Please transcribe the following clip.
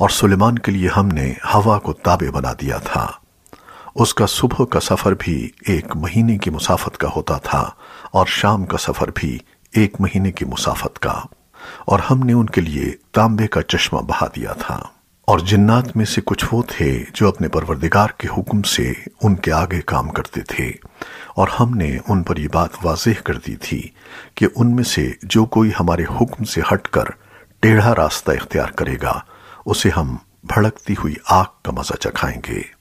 اور سلیمان کے لیے ہم نے ہوا کو تابع بنا دیا تھا۔ اس کا صبح کا سفر بھی ایک مہینے کی مسافت کا ہوتا تھا اور شام کا سفر بھی ایک مہینے کی مسافت کا۔ اور ہم نے ان کے لیے تانبے کا چشمہ بہا دیا تھا۔ اور جنات میں سے کچھ وہ تھے جو اپنے پروردگار کے حکم سے ان کے آگے کام کرتے تھے۔ اور ہم نے ان پر یہ بات واضح کر دی تھی کہ ان میں سے جو کوئی ہمارے حکم سے ہٹ کر ٹیڑھا راستہ اختیار کرے گا اسے ہم بھڑکتی ہوئی آگ کا مزہ چکھائیں گے۔